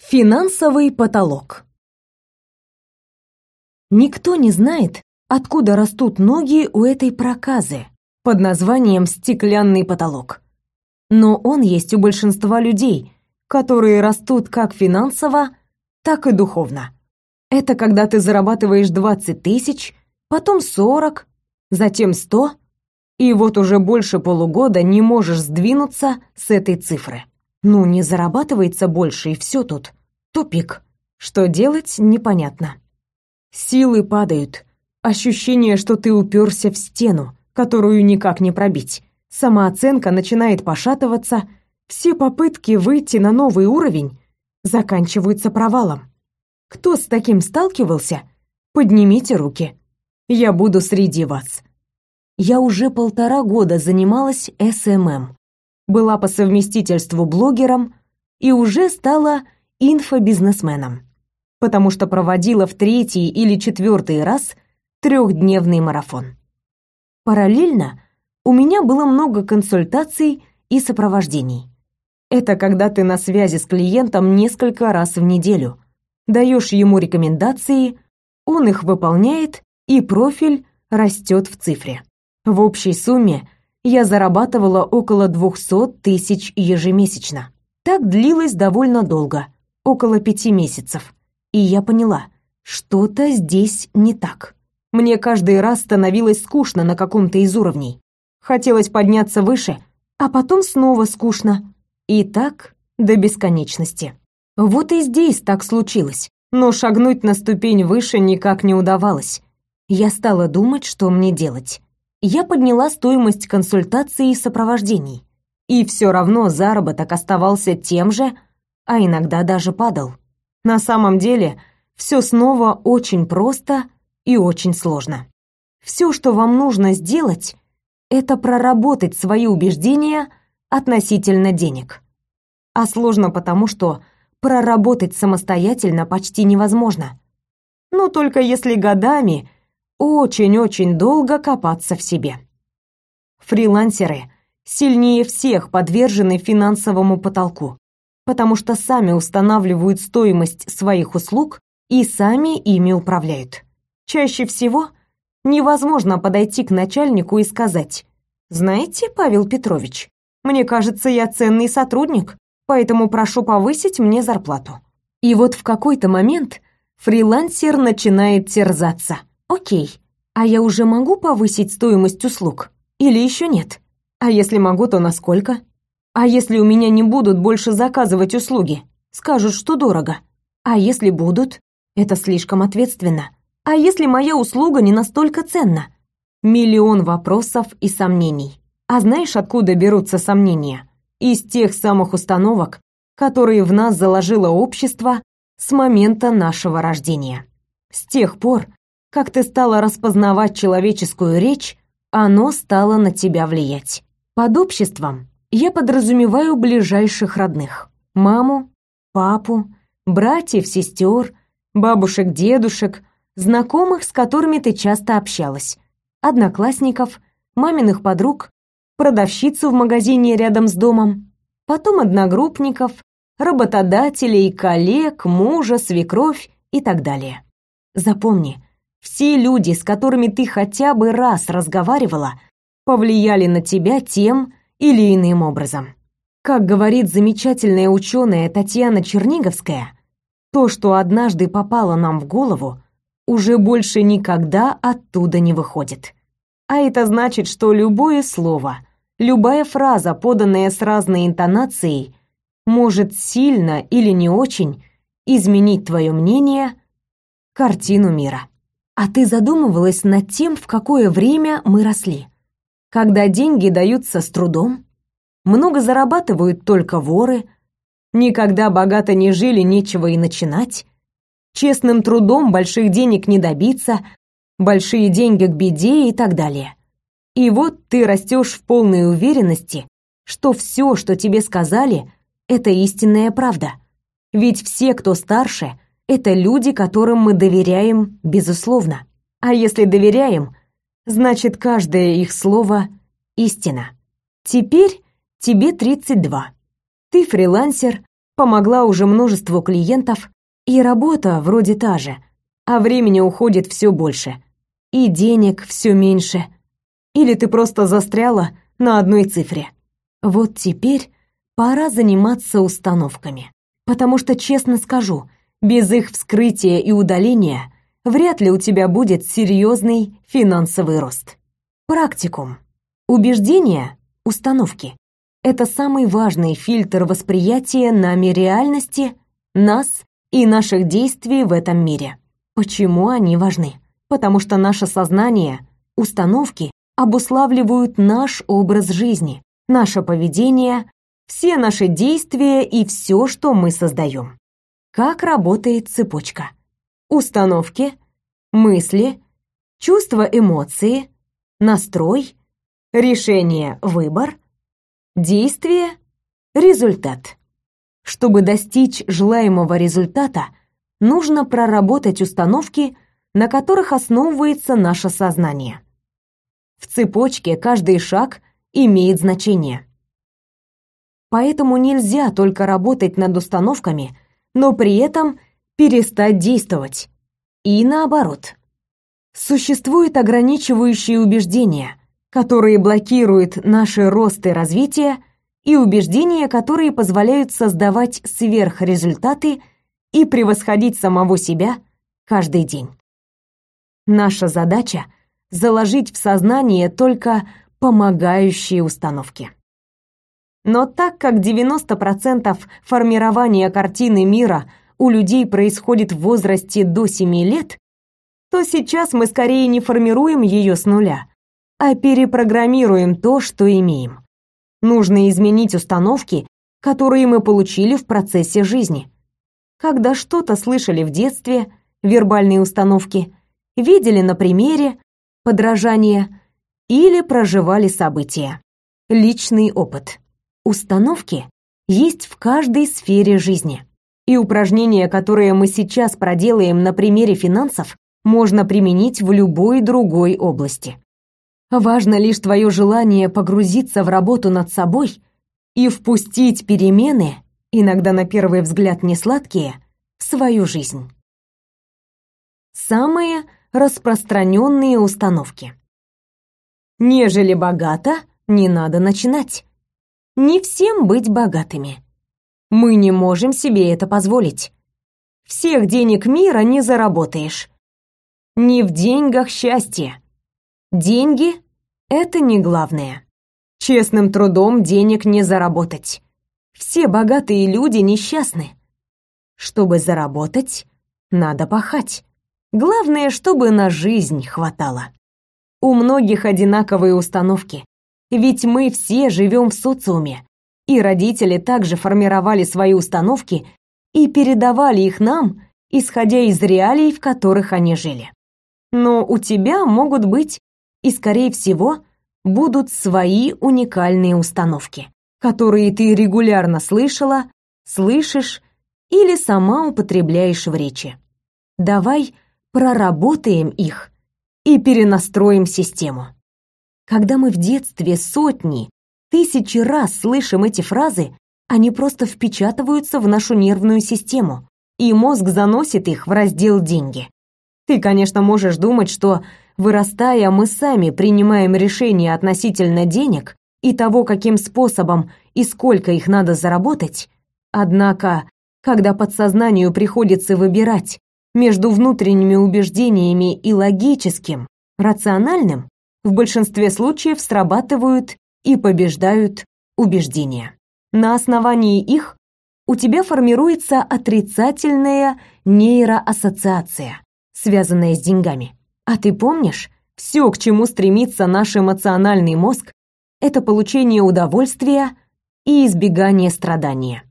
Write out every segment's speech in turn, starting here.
Финансовый потолок. Никто не знает, откуда растут ноги у этой проказы под названием стеклянный потолок. Но он есть у большинства людей, которые растут как финансово, так и духовно. Это когда ты зарабатываешь 20 тысяч, потом 40, затем 100, и вот уже больше полугода не можешь сдвинуться с этой цифры. Ну, не зарабатывается больше, и все тут. Тупик. Что делать, непонятно. Силы падают. Ощущение, что ты уперся в стену, которую никак не пробить. Самооценка начинает пошатываться. Все попытки выйти на новый уровень заканчиваются провалом. Кто с таким сталкивался? Поднимите руки. Я буду среди вас. Я уже полтора года занималась СММ была по совместительству блогером и уже стала инфобизнесменом, потому что проводила в третий или четвертый раз трехдневный марафон. Параллельно у меня было много консультаций и сопровождений. Это когда ты на связи с клиентом несколько раз в неделю, даешь ему рекомендации, он их выполняет, и профиль растет в цифре. В общей сумме я зарабатывала около 200 тысяч ежемесячно. Так длилось довольно долго, около пяти месяцев. И я поняла, что-то здесь не так. Мне каждый раз становилось скучно на каком-то из уровней. Хотелось подняться выше, а потом снова скучно. И так до бесконечности. Вот и здесь так случилось. Но шагнуть на ступень выше никак не удавалось. Я стала думать, что мне делать я подняла стоимость консультаций и сопровождений. И все равно заработок оставался тем же, а иногда даже падал. На самом деле, все снова очень просто и очень сложно. Все, что вам нужно сделать, это проработать свои убеждения относительно денег. А сложно потому, что проработать самостоятельно почти невозможно. Ну, только если годами очень-очень долго копаться в себе. Фрилансеры сильнее всех подвержены финансовому потолку, потому что сами устанавливают стоимость своих услуг и сами ими управляют. Чаще всего невозможно подойти к начальнику и сказать «Знаете, Павел Петрович, мне кажется, я ценный сотрудник, поэтому прошу повысить мне зарплату». И вот в какой-то момент фрилансер начинает терзаться. Окей, а я уже могу повысить стоимость услуг? Или еще нет? А если могу, то насколько? А если у меня не будут больше заказывать услуги? Скажут, что дорого. А если будут? Это слишком ответственно. А если моя услуга не настолько ценна? Миллион вопросов и сомнений. А знаешь, откуда берутся сомнения? Из тех самых установок, которые в нас заложило общество с момента нашего рождения. С тех пор, как ты стала распознавать человеческую речь, оно стало на тебя влиять. Под обществом я подразумеваю ближайших родных. Маму, папу, братьев, сестер, бабушек, дедушек, знакомых, с которыми ты часто общалась, одноклассников, маминых подруг, продавщицу в магазине рядом с домом, потом одногруппников, работодателей, коллег, мужа, свекровь и так далее. Запомни, все люди, с которыми ты хотя бы раз разговаривала, повлияли на тебя тем или иным образом. Как говорит замечательная ученая Татьяна Черниговская, то, что однажды попало нам в голову, уже больше никогда оттуда не выходит. А это значит, что любое слово, любая фраза, поданная с разной интонацией, может сильно или не очень изменить твое мнение, картину мира. А ты задумывалась над тем, в какое время мы росли? Когда деньги даются с трудом? Много зарабатывают только воры? Никогда богато не жили, нечего и начинать? Честным трудом больших денег не добиться, большие деньги к беде и так далее. И вот ты растешь в полной уверенности, что все, что тебе сказали, это истинная правда. Ведь все, кто старше – это люди, которым мы доверяем, безусловно. А если доверяем, значит, каждое их слово — истина. Теперь тебе 32. Ты фрилансер, помогла уже множеству клиентов, и работа вроде та же, а времени уходит все больше, и денег все меньше. Или ты просто застряла на одной цифре. Вот теперь пора заниматься установками. Потому что, честно скажу, без их вскрытия и удаления вряд ли у тебя будет серьезный финансовый рост. Практикум. Убеждения, установки – это самый важный фильтр восприятия нами реальности, нас и наших действий в этом мире. Почему они важны? Потому что наше сознание, установки обуславливают наш образ жизни, наше поведение, все наши действия и все, что мы создаем. Как работает цепочка? Установки, мысли, чувства, эмоции, настрой, решение, выбор, действие, результат. Чтобы достичь желаемого результата, нужно проработать установки, на которых основывается наше сознание. В цепочке каждый шаг имеет значение. Поэтому нельзя только работать над установками, но при этом перестать действовать. И наоборот. Существуют ограничивающие убеждения, которые блокируют наши рост и развитие, и убеждения, которые позволяют создавать сверхрезультаты и превосходить самого себя каждый день. Наша задача — заложить в сознание только помогающие установки. Но так как 90% формирования картины мира у людей происходит в возрасте до 7 лет, то сейчас мы скорее не формируем ее с нуля, а перепрограммируем то, что имеем. Нужно изменить установки, которые мы получили в процессе жизни. Когда что-то слышали в детстве, вербальные установки, видели на примере, подражание или проживали события. Личный опыт. Установки есть в каждой сфере жизни. И упражнения, которые мы сейчас проделаем на примере финансов, можно применить в любой другой области. Важно лишь твое желание погрузиться в работу над собой и впустить перемены, иногда на первый взгляд не сладкие, в свою жизнь. Самые распространенные установки. Нежели богато, не надо начинать. Не всем быть богатыми. Мы не можем себе это позволить. Всех денег мира не заработаешь. Не в деньгах счастье. Деньги — это не главное. Честным трудом денег не заработать. Все богатые люди несчастны. Чтобы заработать, надо пахать. Главное, чтобы на жизнь хватало. У многих одинаковые установки. Ведь мы все живем в социуме. И родители также формировали свои установки и передавали их нам, исходя из реалий, в которых они жили но у тебя могут быть и, скорее всего, будут свои уникальные установки, которые ты регулярно слышала, слышишь или сама употребляешь в речи. Давай проработаем их и перенастроим систему. Когда мы в детстве сотни, тысячи раз слышим эти фразы, они просто впечатываются в нашу нервную систему, и мозг заносит их в раздел «деньги». Ты, конечно, можешь думать, что, вырастая, мы сами принимаем решения относительно денег и того, каким способом и сколько их надо заработать. Однако, когда подсознанию приходится выбирать между внутренними убеждениями и логическим, рациональным, в большинстве случаев срабатывают и побеждают убеждения. На основании их у тебя формируется отрицательная нейроассоциация, связанное с деньгами. А ты помнишь, все, к чему стремится наш эмоциональный мозг, это получение удовольствия и избегание страдания.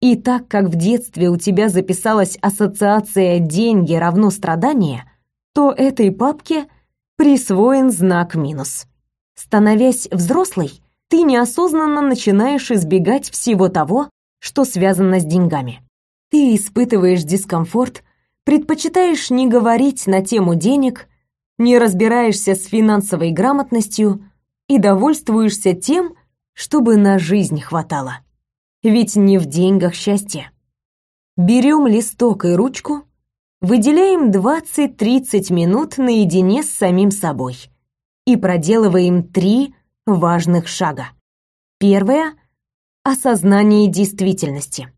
И так как в детстве у тебя записалась ассоциация «деньги равно страдание», то этой папке присвоен знак минус. Становясь взрослой, ты неосознанно начинаешь избегать всего того, что связано с деньгами. Ты испытываешь дискомфорт предпочитаешь не говорить на тему денег, не разбираешься с финансовой грамотностью и довольствуешься тем, чтобы на жизнь хватало. Ведь не в деньгах счастье. Берем листок и ручку, выделяем 20-30 минут наедине с самим собой и проделываем три важных шага. Первое — осознание действительности.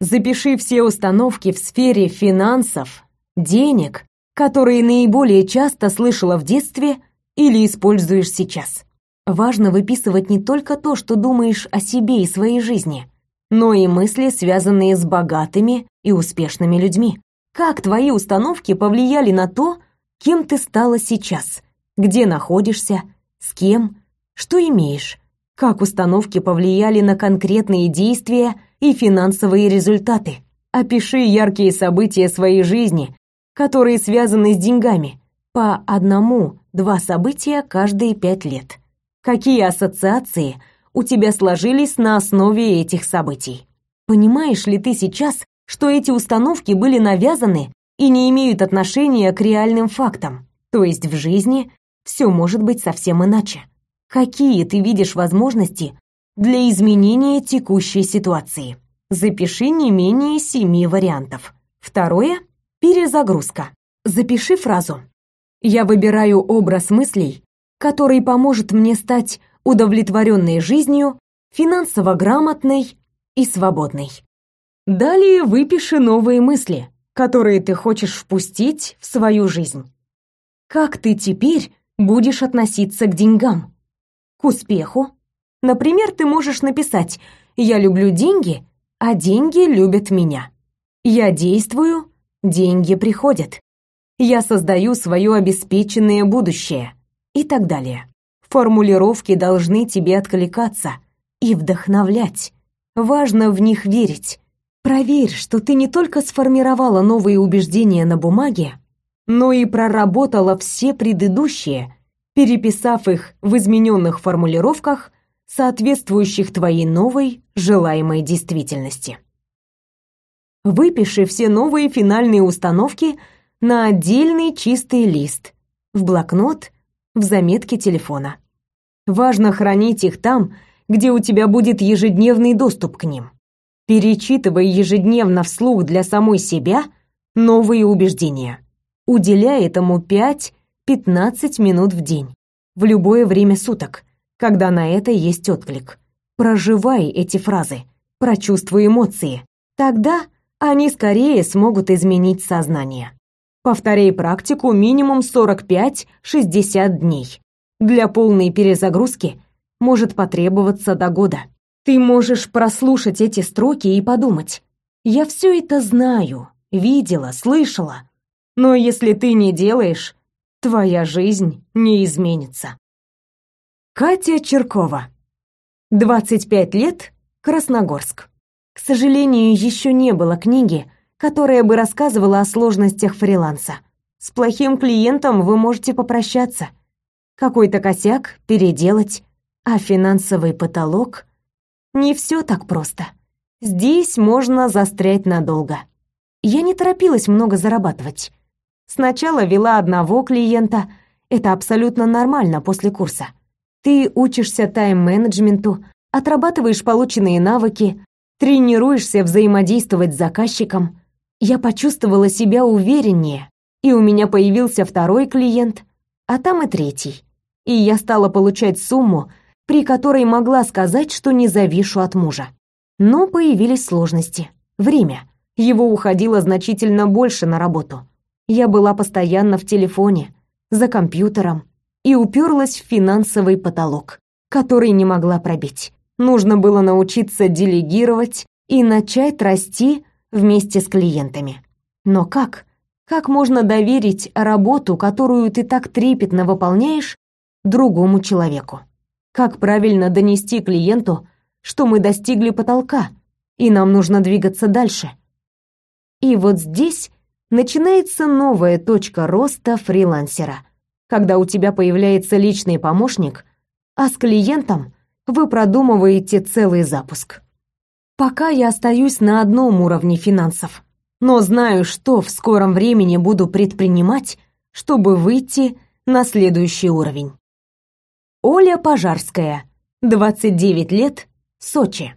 Запиши все установки в сфере финансов, денег, которые наиболее часто слышала в детстве или используешь сейчас. Важно выписывать не только то, что думаешь о себе и своей жизни, но и мысли, связанные с богатыми и успешными людьми. Как твои установки повлияли на то, кем ты стала сейчас, где находишься, с кем, что имеешь, как установки повлияли на конкретные действия и финансовые результаты. Опиши яркие события своей жизни, которые связаны с деньгами, по одному-два события каждые пять лет. Какие ассоциации у тебя сложились на основе этих событий? Понимаешь ли ты сейчас, что эти установки были навязаны и не имеют отношения к реальным фактам? То есть в жизни все может быть совсем иначе. Какие ты видишь возможности для изменения текущей ситуации? Запиши не менее семи вариантов. Второе перезагрузка. Запиши фразу: Я выбираю образ мыслей, который поможет мне стать удовлетворенной жизнью, финансово грамотной и свободной. Далее выпиши новые мысли, которые ты хочешь впустить в свою жизнь. Как ты теперь будешь относиться к деньгам? К успеху? Например, ты можешь написать «Я люблю деньги, а деньги любят меня». «Я действую, деньги приходят». «Я создаю свое обеспеченное будущее» и так далее. Формулировки должны тебе откликаться и вдохновлять. Важно в них верить. Проверь, что ты не только сформировала новые убеждения на бумаге, но и проработала все предыдущие, переписав их в измененных формулировках, соответствующих твоей новой желаемой действительности. Выпиши все новые финальные установки на отдельный чистый лист, в блокнот в заметке телефона. Важно хранить их там, где у тебя будет ежедневный доступ к ним. Перечитывай ежедневно вслух для самой себя новые убеждения. Уделяй этому 5-15 минут в день, в любое время суток, когда на это есть отклик. Проживай эти фразы, прочувствуй эмоции. Тогда они скорее смогут изменить сознание. Повторяй практику минимум 45-60 дней. Для полной перезагрузки может потребоваться до года. Ты можешь прослушать эти строки и подумать: "Я все это знаю, видела, слышала". Но если ты не делаешь, твоя жизнь не изменится. Катя Черкова. 25 лет, Красногорск. К сожалению, еще не было книги, которая бы рассказывала о сложностях фриланса. С плохим клиентом вы можете попрощаться. Какой-то косяк переделать, а финансовый потолок не все так просто. Здесь можно застрять надолго. Я не торопилась много зарабатывать. Сначала вела одного клиента. Это абсолютно нормально после курса. Ты учишься тайм-менеджменту, отрабатываешь полученные навыки, тренируешься взаимодействовать с заказчиком, я почувствовала себя увереннее, и у меня появился второй клиент, а там и третий. И я стала получать сумму, при которой могла сказать, что не завишу от мужа. Но появились сложности. Время. Его уходило значительно больше на работу. Я была постоянно в телефоне, за компьютером и уперлась в финансовый потолок, который не могла пробить. Нужно было научиться делегировать и начать расти вместе с клиентами. Но как? Как можно доверить работу, которую ты так трепетно выполняешь, другому человеку? Как правильно донести клиенту, что мы достигли потолка, и нам нужно двигаться дальше? И вот здесь начинается новая точка роста фрилансера, когда у тебя появляется личный помощник, а с клиентом вы продумываете целый запуск. Пока я остаюсь на одном уровне финансов, но знаю, что в скором времени буду предпринимать, чтобы выйти на следующий уровень. Оля Пожарская, 29 лет, Сочи.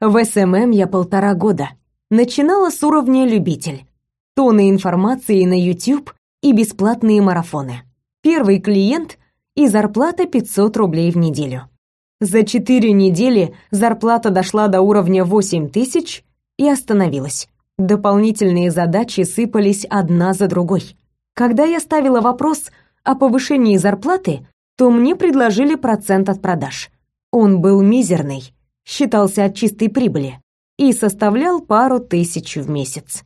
В СММ я полтора года. Начинала с уровня любитель. Тонны информации на YouTube и бесплатные марафоны. Первый клиент и зарплата 500 рублей в неделю. За 4 недели зарплата дошла до уровня 8 тысяч и остановилась. Дополнительные задачи сыпались одна за другой. Когда я ставила вопрос о повышении зарплаты, то мне предложили процент от продаж. Он был мизерный, считался от чистой прибыли и составлял пару тысяч в месяц.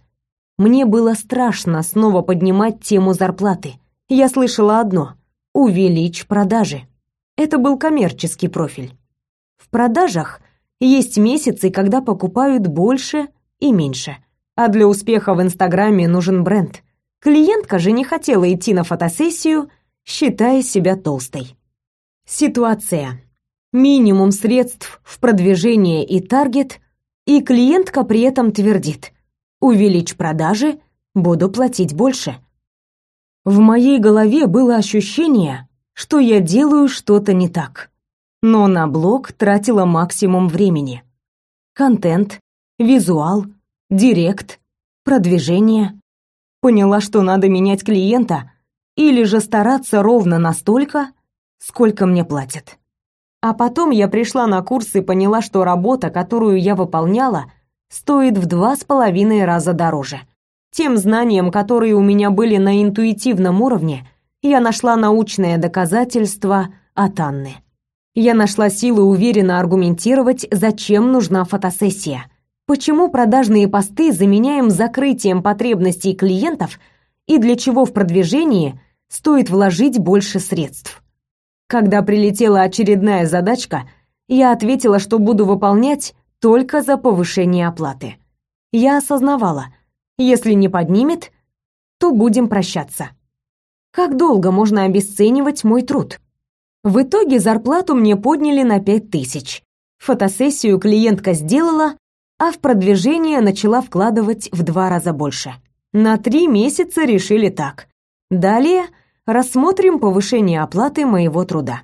Мне было страшно снова поднимать тему зарплаты. Я слышала одно — увеличь продажи. Это был коммерческий профиль. В продажах есть месяцы, когда покупают больше и меньше. А для успеха в Инстаграме нужен бренд. Клиентка же не хотела идти на фотосессию, считая себя толстой. Ситуация. Минимум средств в продвижение и таргет, и клиентка при этом твердит «Увеличь продажи, буду платить больше». В моей голове было ощущение, что я делаю что-то не так. Но на блог тратила максимум времени. Контент, визуал, директ, продвижение. Поняла, что надо менять клиента или же стараться ровно настолько, сколько мне платят. А потом я пришла на курс и поняла, что работа, которую я выполняла, стоит в два с половиной раза дороже. Тем знаниям, которые у меня были на интуитивном уровне, я нашла научное доказательство от Анны. Я нашла силы уверенно аргументировать, зачем нужна фотосессия. Почему продажные посты заменяем закрытием потребностей клиентов и для чего в продвижении стоит вложить больше средств. Когда прилетела очередная задачка, я ответила, что буду выполнять только за повышение оплаты. Я осознавала, если не поднимет, то будем прощаться. Как долго можно обесценивать мой труд? В итоге зарплату мне подняли на пять тысяч. Фотосессию клиентка сделала, а в продвижение начала вкладывать в два раза больше. На три месяца решили так. Далее рассмотрим повышение оплаты моего труда.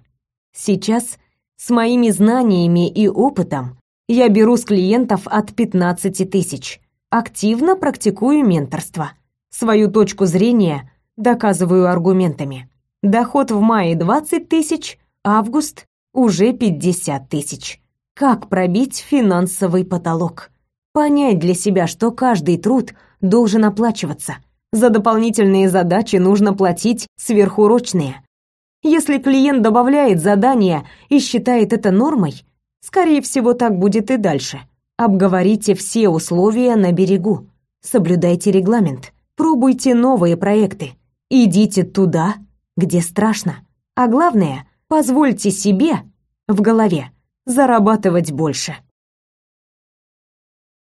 Сейчас с моими знаниями и опытом я беру с клиентов от 15 тысяч. Активно практикую менторство. Свою точку зрения доказываю аргументами. Доход в мае 20 тысяч, август уже 50 тысяч. Как пробить финансовый потолок? Понять для себя, что каждый труд должен оплачиваться – за дополнительные задачи нужно платить сверхурочные. Если клиент добавляет задания и считает это нормой, скорее всего, так будет и дальше. Обговорите все условия на берегу. Соблюдайте регламент. Пробуйте новые проекты. Идите туда, где страшно. А главное, позвольте себе в голове зарабатывать больше.